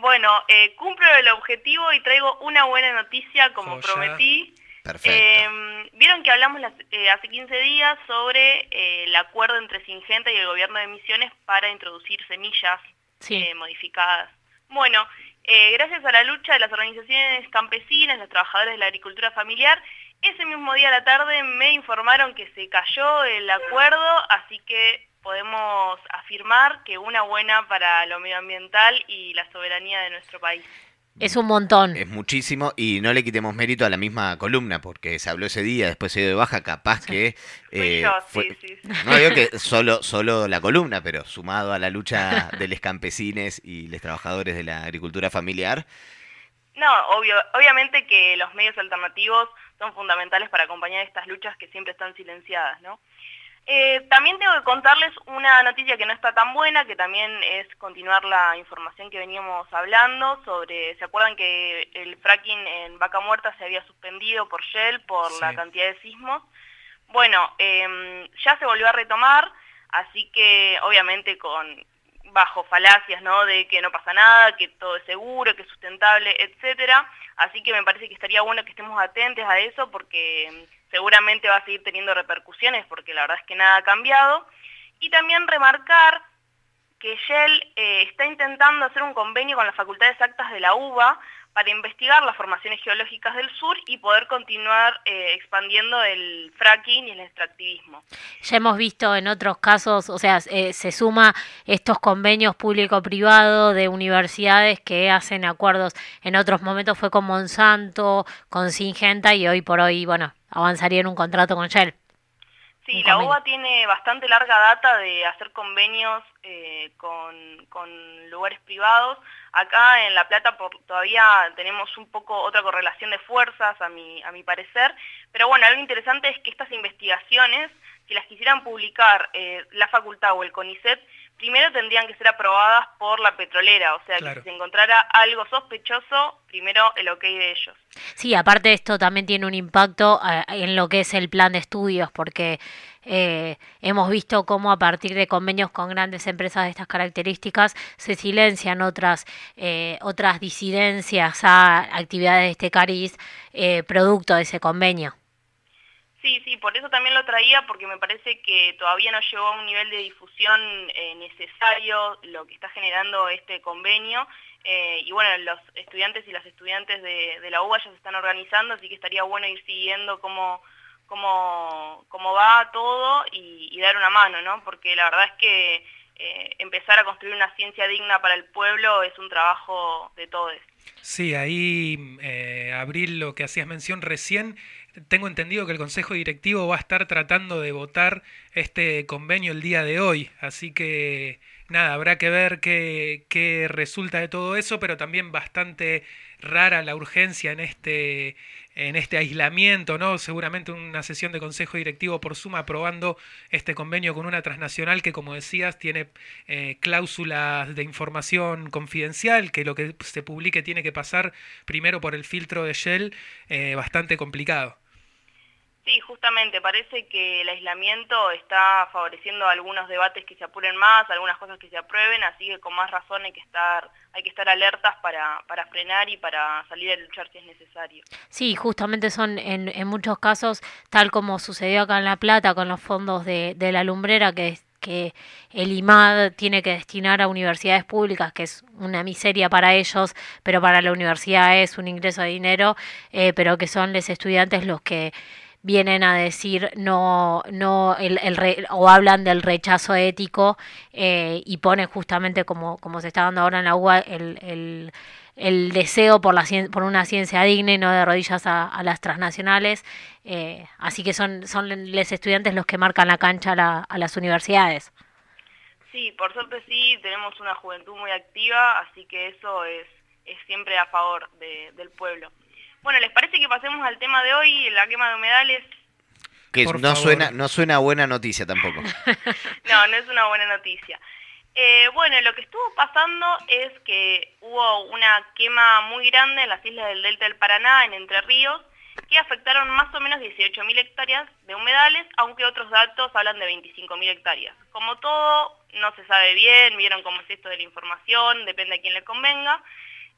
Bueno, eh, cumplo el objetivo y traigo una buena noticia como prometí. Perfecto. Em, Vieron que hablamos eh, hace 15 días sobre eh, el acuerdo entre Singenta y el gobierno de Misiones para introducir semillas modificadas. Bueno, gracias a la lucha de las organizaciones campesinas, los trabajadores de la agricultura familiar, ese mismo día a la tarde me informaron que se cayó el acuerdo, así que podemos afirmar que una buena para lo medioambiental y la soberanía de nuestro país. Es un montón. Es muchísimo y no le quitemos mérito a la misma columna porque se habló ese día, después se dio de baja, capaz que... Eh, sí, sí, no digo que solo, solo la columna, pero sumado a la lucha de los campesines y los trabajadores de la agricultura familiar. No, obvio, obviamente que los medios alternativos son fundamentales para acompañar estas luchas que siempre están silenciadas, ¿no? Eh, también tengo que contarles una noticia que no está tan buena, que también es continuar la información que veníamos hablando sobre, ¿se acuerdan que el fracking en Vaca Muerta se había suspendido por Shell por la cantidad de sismos? Bueno, em, ya se volvió a retomar, así que obviamente con bajo falacias, ¿no? De que no pasa nada, que todo es seguro, que es sustentable, etcétera. Así que me parece que estaría bueno que estemos atentos a eso porque seguramente va a seguir teniendo repercusiones porque la verdad es que nada ha cambiado. Y también remarcar que Shell eh, está intentando hacer un convenio con las facultades exactas de la UBA para investigar las formaciones geológicas del sur y poder continuar eh, expandiendo el fracking y el extractivismo. Ya hemos visto en otros casos, o sea, eh, se suma estos convenios público-privado de universidades que hacen acuerdos. En otros momentos fue con Monsanto, con Singenta y hoy por hoy, bueno, avanzaría en un contrato con Shell. Sí, la UBA tiene bastante larga data de hacer convenios eh, con, lugares privados. Acá en La Plata todavía tenemos un poco otra correlación de fuerzas, a mi, a mi parecer. Pero bueno, algo interesante es que estas investigaciones, si las quisieran publicar eh, la facultad o el CONICET, primero tendrían que ser aprobadas por la petrolera, o sea, que si se encontrara algo sospechoso, primero el ok de ellos. Sí, aparte esto también tiene un impacto eh, en lo que es el plan de estudios, porque eh, hemos visto cómo a partir de convenios con grandes empresas de estas características se silencian otras, eh, otras disidencias a actividades de este cariz producto de ese convenio. Sí, sí, por eso también lo traía, porque me parece que todavía no llegó a un nivel de difusión eh, necesario lo que está generando este convenio. Eh, y bueno, los estudiantes y las estudiantes de, la UBA ya se están organizando, así que estaría bueno ir siguiendo cómo, cómo, cómo va todo y, dar una mano, ¿no? Porque la verdad es que eh, empezar a construir una ciencia digna para el pueblo es un trabajo de todos. Sí, ahí, Abril, lo que hacías mención recién tengo entendido que el Consejo Directivo va a estar tratando de votar este convenio el día de hoy, así que nada, habrá que ver qué, qué resulta de todo eso, pero también bastante rara la urgencia en este, en este aislamiento, ¿no? Seguramente una sesión de consejo directivo por suma aprobando este convenio con una transnacional que, como decías, tiene eh, cláusulas de información confidencial, que lo que se publique tiene que pasar primero por el filtro de Shell, eh, bastante complicado. Sí, justamente, parece que el aislamiento está favoreciendo algunos debates que se apuren más, algunas cosas que se aprueben, así que con más razón hay que estar, hay que estar alertas para, para frenar y para salir a luchar si es necesario. Sí, justamente son en, en muchos casos, tal como sucedió acá en La Plata con los fondos de, la lumbrera, que que el IMAD tiene que destinar a universidades públicas, que es una miseria para ellos, pero para la universidad es un ingreso de dinero, eh, pero que son los estudiantes los que vienen a decir no, no el, el o hablan del rechazo ético eh, y ponen justamente como, como se está dando ahora en la UA el, el, el deseo por, la, por una ciencia digna y no de rodillas a, las transnacionales. Eh, así que son, son los estudiantes los que marcan la cancha a, a las universidades. Sí, por suerte sí, tenemos una juventud muy activa, así que eso es, es siempre a favor de, del pueblo. Bueno, ¿les parece que pasemos al tema de hoy, la quema de humedales? Que no suena, no suena buena noticia tampoco. no, no es una buena noticia. Eh, bueno, lo que estuvo pasando es que hubo una quema muy grande en las islas del Delta del Paraná, en Entre Ríos, que afectaron más o menos 18.000 hectáreas de humedales, aunque otros datos hablan de 25.000 hectáreas. Como todo, no se sabe bien, vieron cómo es esto de la información, depende a quién le convenga.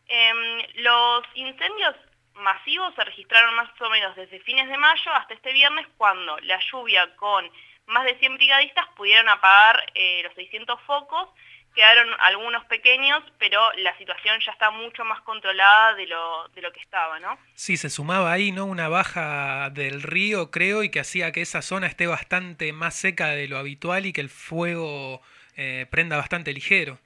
Em, los incendios masivos se registraron más o menos desde fines de mayo hasta este viernes cuando la lluvia con más de 100 brigadistas pudieron apagar eh, los 600 focos, quedaron algunos pequeños, pero la situación ya está mucho más controlada de lo, de lo que estaba, ¿no? Sí, se sumaba ahí, ¿no? Una baja del río, creo, y que hacía que esa zona esté bastante más seca de lo habitual y que el fuego eh, prenda bastante ligero.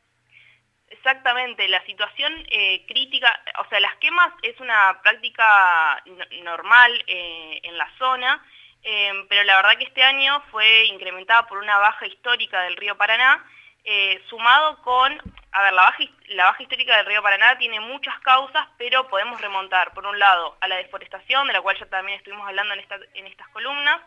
Exactamente, la situación eh, crítica, o sea, las quemas es una práctica normal eh, en la zona, Em, pero la verdad que este año fue incrementada por una baja histórica del río Paraná, eh, sumado con, a ver, la baja, histórica del río Paraná tiene muchas causas, pero podemos remontar, por un lado, a la deforestación, de la cual ya también estuvimos hablando en, en estas columnas,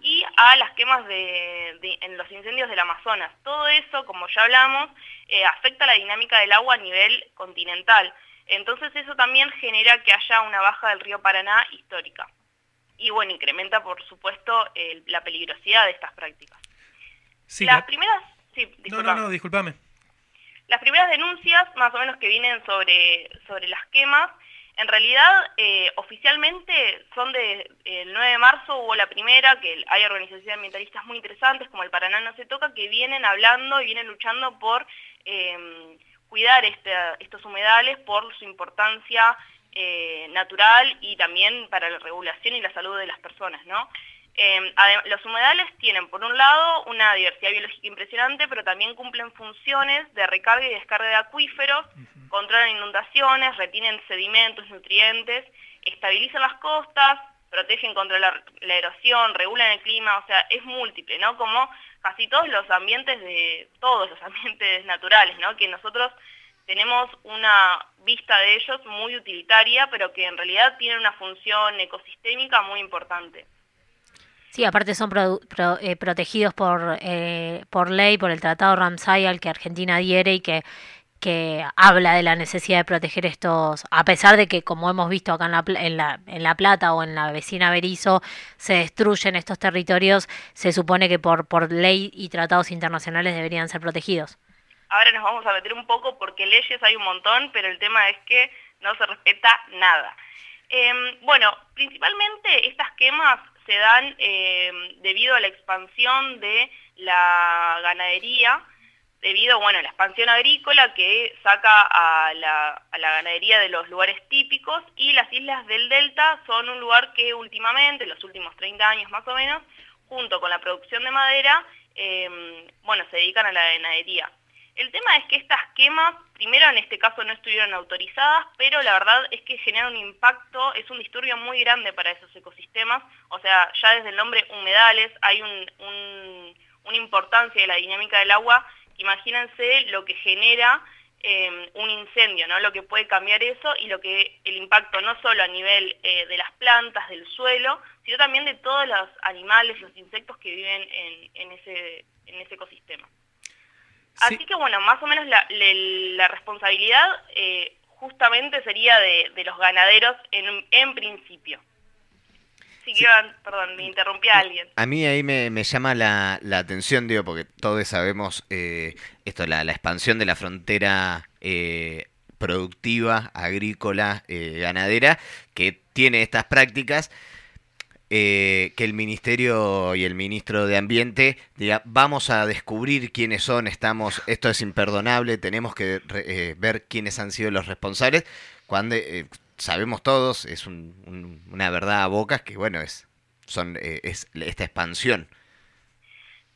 y a las quemas de, en los incendios del Amazonas. Todo eso, como ya hablamos, eh, afecta la dinámica del agua a nivel continental. Entonces eso también genera que haya una baja del río Paraná histórica y bueno, incrementa por supuesto la peligrosidad de estas prácticas. Sí, Las primeras... Sí, no, no, no, discúlpame. Las primeras denuncias, más o menos que vienen sobre, sobre las quemas, en realidad eh, oficialmente son de el 9 de marzo hubo la primera, que hay organizaciones ambientalistas muy interesantes como el Paraná no se toca, que vienen hablando y vienen luchando por em, cuidar estos humedales por su importancia eh, natural y también para la regulación y la salud de las personas, ¿no? Em, los humedales tienen, por un lado, una diversidad biológica impresionante, pero también cumplen funciones de recarga y descarga de acuíferos, controlan inundaciones, retienen sedimentos, nutrientes, estabilizan las costas, protegen contra la, erosión, regulan el clima, o sea, es múltiple, ¿no? Como casi todos los ambientes de, todos los ambientes naturales, ¿no? Que nosotros tenemos una vista de ellos muy utilitaria, pero que en realidad tienen una función ecosistémica muy importante. Sí, aparte son eh, protegidos por, eh, por ley, por el Tratado Ramsay al que Argentina adhiere y que, que habla de la necesidad de proteger estos, a pesar de que, como hemos visto acá en La, en la, en la Plata o en la vecina Berizo, se destruyen estos territorios, se supone que por, por ley y tratados internacionales deberían ser protegidos. Ahora nos vamos a meter un poco porque leyes hay un montón, pero el tema es que no se respeta nada. Em, bueno, principalmente estas quemas se dan em, debido a la expansión de la ganadería, debido bueno, a la expansión agrícola que saca a la, a la, ganadería de los lugares típicos y las islas del Delta son un lugar que últimamente, en los últimos 30 años más o menos, junto con la producción de madera, em, bueno, se dedican a la ganadería. El tema es que estas quemas, primero en este caso no estuvieron autorizadas, pero la verdad es que generan un impacto, es un disturbio muy grande para esos ecosistemas, o sea, ya desde el nombre humedales hay una importancia de la dinámica del agua, imagínense lo que genera em, un incendio, ¿no? lo que puede cambiar eso y lo que el impacto no solo a nivel eh, de las plantas, del suelo, sino también de todos los animales, los insectos que viven en ese ecosistema. Así que bueno, más o menos la, responsabilidad eh, justamente sería de, los ganaderos en, principio. Sí, perdón, me interrumpí a alguien. A mí ahí me, llama la, atención, digo, porque todos sabemos eh, esto, la, expansión de la frontera eh, productiva, agrícola, ganadera, que tiene estas prácticas. Eh, que el ministerio y el ministro de Ambiente diga, vamos a descubrir quiénes son, estamos, esto es imperdonable, tenemos que eh, ver quiénes han sido los responsables, cuando eh, sabemos todos, es una verdad a bocas que bueno, es, son, es esta expansión.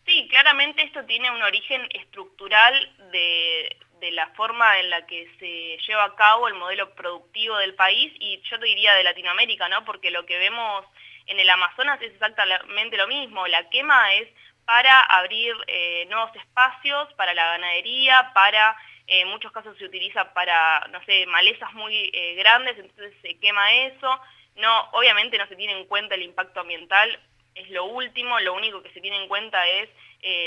Sí, claramente esto tiene un origen estructural de, de la forma en la que se lleva a cabo el modelo productivo del país y yo te diría de Latinoamérica, ¿no? Porque lo que vemos en el Amazonas es exactamente lo mismo. La quema es para abrir eh, nuevos espacios para la ganadería, para, eh, en muchos casos se utiliza para, no sé, malezas muy eh, grandes, entonces se quema eso. No, obviamente no se tiene en cuenta el impacto ambiental, es lo último, lo único que se tiene en cuenta es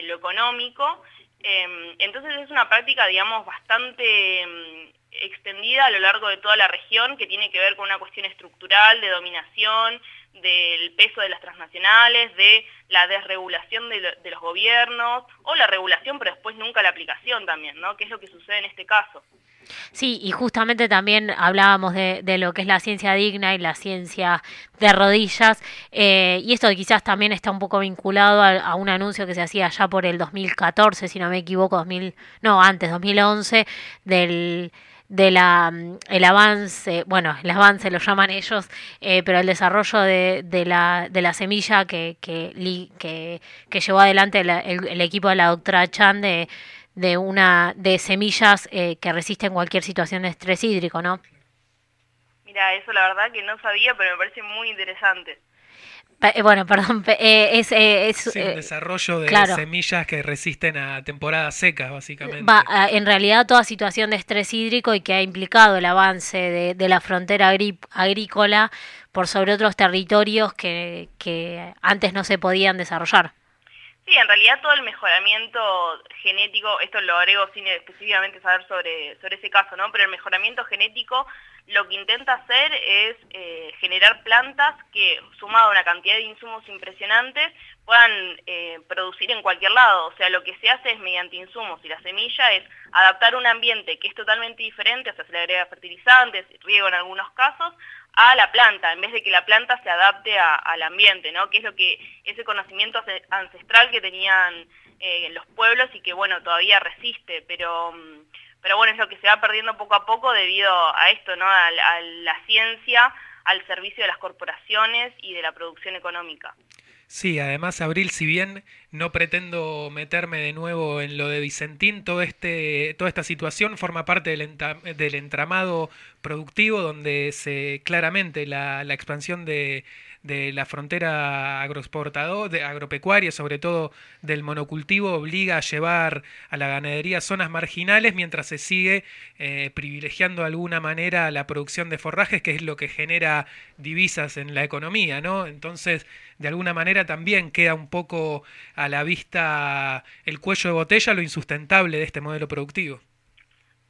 lo económico. Em, entonces es una práctica, digamos, bastante em, extendida a lo largo de toda la región que tiene que ver con una cuestión estructural de dominación, del peso de las transnacionales, de la desregulación de, los gobiernos, o la regulación pero después nunca la aplicación también, ¿no? Que es lo que sucede en este caso. Sí, y justamente también hablábamos de, lo que es la ciencia digna y la ciencia de rodillas, eh, y esto quizás también está un poco vinculado a, un anuncio que se hacía ya por el 2014, si no me equivoco, 2000, no, antes, 2011, del de la mm, el avance, bueno, el avance lo llaman ellos, eh, pero el desarrollo de, de, la, de la semilla que, que, que, llevó adelante el, equipo de la doctora Chan de, de una de semillas eh, que resisten cualquier situación de estrés hídrico, ¿no? Mira, eso la verdad que no sabía, pero me parece muy interesante. Eh, bueno, perdón, eh, es, es un desarrollo de semillas que resisten a temporadas secas, básicamente. en realidad, toda situación de estrés hídrico y que ha implicado el avance de, de la frontera agrícola por sobre otros territorios que, que antes no se podían desarrollar. Sí, en realidad todo el mejoramiento genético, esto lo agrego sin específicamente saber sobre, sobre ese caso, ¿no? Pero el mejoramiento genético lo que intenta hacer es eh, generar plantas que, sumado a una cantidad de insumos impresionantes, puedan eh, producir en cualquier lado. O sea, lo que se hace es mediante insumos y la semilla es adaptar un ambiente que es totalmente diferente, o sea, se le agrega fertilizantes, riego en algunos casos, a la planta, en vez de que la planta se adapte al ambiente, ¿no? Que es lo que, ese conocimiento ancestral que tenían eh, los pueblos y que, bueno, todavía resiste, pero, mm, pero bueno, es lo que se va perdiendo poco a poco debido a esto, ¿no? a la ciencia al servicio de las corporaciones y de la producción económica. Sí, además, Abril, si bien no pretendo meterme de nuevo en lo de Vicentín, este, toda esta situación forma parte del, entramado productivo donde se claramente la, la expansión de, de la frontera agroexportador, de agropecuaria, sobre todo del monocultivo, obliga a llevar a la ganadería zonas marginales mientras se sigue eh, privilegiando de alguna manera la producción de forrajes, que es lo que genera divisas en la economía, ¿no? Entonces, de alguna manera también queda un poco a la vista el cuello de botella, lo insustentable de este modelo productivo.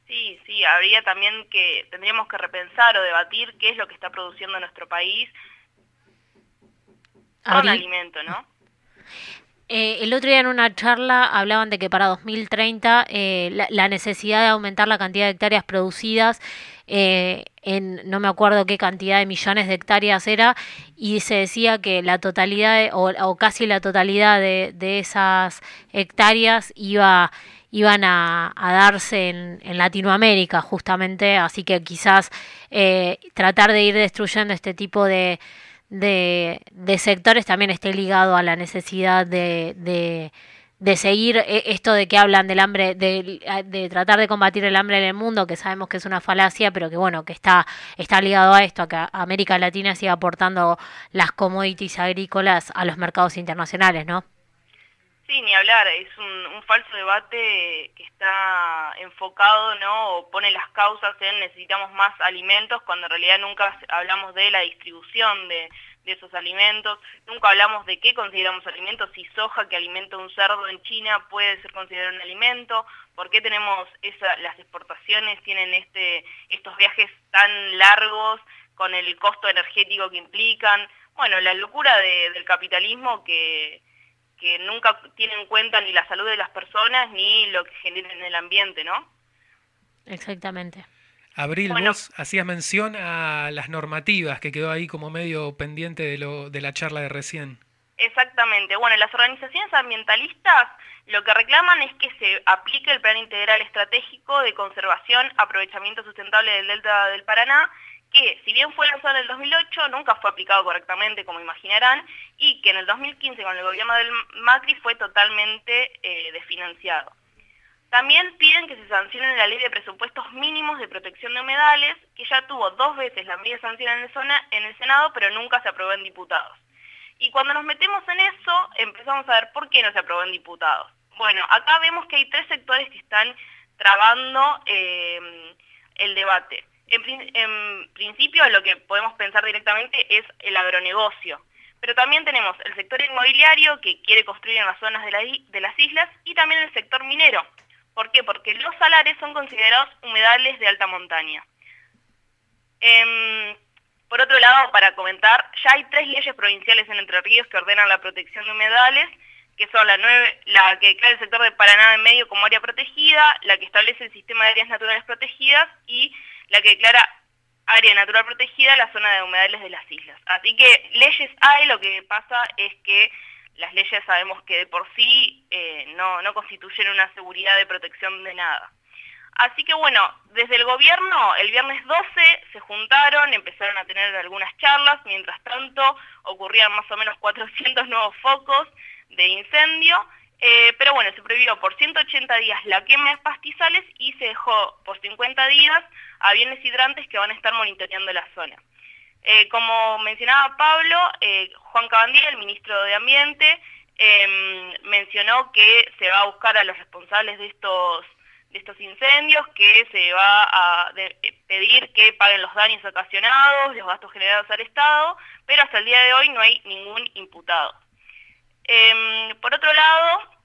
Sí, sí, habría también que, tendríamos que repensar o debatir qué es lo que está produciendo nuestro país con alimento, ¿no? Eh, el otro día en una charla hablaban de que para 2030 eh, la, necesidad de aumentar la cantidad de hectáreas producidas eh, en no me acuerdo qué cantidad de millones de hectáreas era y se decía que la totalidad o, casi la totalidad de, esas hectáreas iba iban a, darse en, en, Latinoamérica justamente así que quizás tratar de ir destruyendo este tipo de de, de sectores también esté ligado a la necesidad de, de, de seguir e, esto de que hablan del hambre, de, de, tratar de combatir el hambre en el mundo, que sabemos que es una falacia, pero que bueno, que está, está ligado a esto, a que América Latina siga aportando las commodities agrícolas a los mercados internacionales, ¿no? Sí, ni hablar, es un, falso debate que está enfocado, ¿no? O pone las causas en necesitamos más alimentos, cuando en realidad nunca hablamos de la distribución de, de esos alimentos, nunca hablamos de qué consideramos alimentos, si soja que alimenta un cerdo en China puede ser considerado un alimento, por qué tenemos esa, las exportaciones, tienen este, estos viajes tan largos con el costo energético que implican, bueno, la locura del capitalismo que que nunca tienen en cuenta ni la salud de las personas ni lo que genera en el ambiente, ¿no? Exactamente. Abril, vos hacías mención a las normativas que quedó ahí como medio pendiente de, lo, de la charla de recién. Exactamente. Bueno, las organizaciones ambientalistas lo que reclaman es que se aplique el Plan Integral Estratégico de Conservación, Aprovechamiento Sustentable del Delta del Paraná que si bien fue lanzado en el 2008, nunca fue aplicado correctamente, como imaginarán, y que en el 2015 con el gobierno del Macri fue totalmente eh, desfinanciado. También piden que se sancione la ley de presupuestos mínimos de protección de humedales, que ya tuvo dos veces la medida sanción en el, en el Senado, pero nunca se aprobó en diputados. Y cuando nos metemos en eso, empezamos a ver por qué no se aprobó en diputados. Bueno, acá vemos que hay tres sectores que están trabando eh, el debate. En, principio lo que podemos pensar directamente es el agronegocio, pero también tenemos el sector inmobiliario que quiere construir en las zonas de, las islas y también el sector minero. ¿Por qué? Porque los salares son considerados humedales de alta montaña. Em, Por otro lado, para comentar, ya hay tres leyes provinciales en Entre Ríos que ordenan la protección de humedales, que son la, nueve, la que declara el sector de Paraná en medio como área protegida, la que establece el sistema de áreas naturales protegidas y la que declara área natural protegida la zona de humedales de las islas. Así que leyes hay, lo que pasa es que las leyes sabemos que de por sí eh, no, no constituyen una seguridad de protección de nada. Así que bueno, desde el gobierno el viernes 12 se juntaron, empezaron a tener algunas charlas, mientras tanto ocurrían más o menos 400 nuevos focos de incendio, eh, pero bueno, se prohibió por 180 días la quema de pastizales y se dejó por 50 días a bienes hidrantes que van a estar monitoreando la zona. Eh, como mencionaba Pablo, eh, Juan Cabandía, el ministro de Ambiente, em, mencionó que se va a buscar a los responsables de estos de estos incendios, que se va a pedir que paguen los daños ocasionados, los gastos generados al Estado, pero hasta el día de hoy no hay ningún imputado. Em, por otro lado,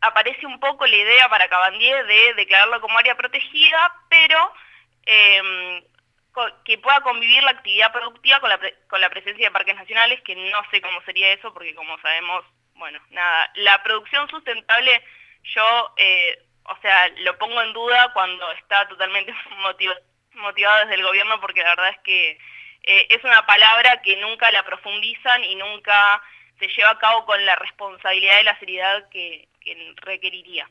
aparece un poco la idea para Cabandier de declararlo como área protegida, pero em, que pueda convivir la actividad productiva con la, presencia de parques nacionales, que no sé cómo sería eso, porque como sabemos, bueno, nada, la producción sustentable yo, eh, o sea, lo pongo en duda cuando está totalmente motivado desde el gobierno, porque la verdad es que eh, es una palabra que nunca la profundizan y nunca se lleva a cabo con la responsabilidad y la seriedad que, requeriría.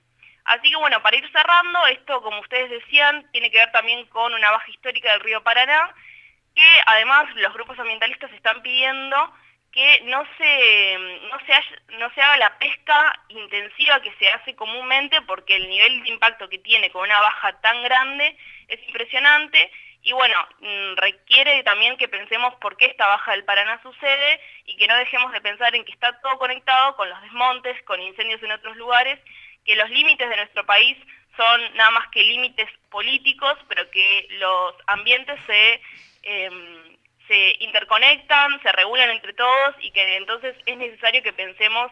Así que bueno, para ir cerrando, esto como ustedes decían, tiene que ver también con una baja histórica del río Paraná, que además los grupos ambientalistas están pidiendo que no se, no se, haga la pesca intensiva que se hace comúnmente porque el nivel de impacto que tiene con una baja tan grande es impresionante y bueno, mm, requiere también que pensemos por qué esta baja del Paraná sucede y que no dejemos de pensar en que está todo conectado con los desmontes, con incendios en otros lugares, que los límites de nuestro país son nada más que límites políticos, pero que los ambientes se, em, interconectan, se regulan entre todos y que entonces es necesario que pensemos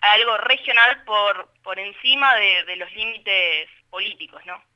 algo regional por, por encima de, de los límites políticos, ¿no?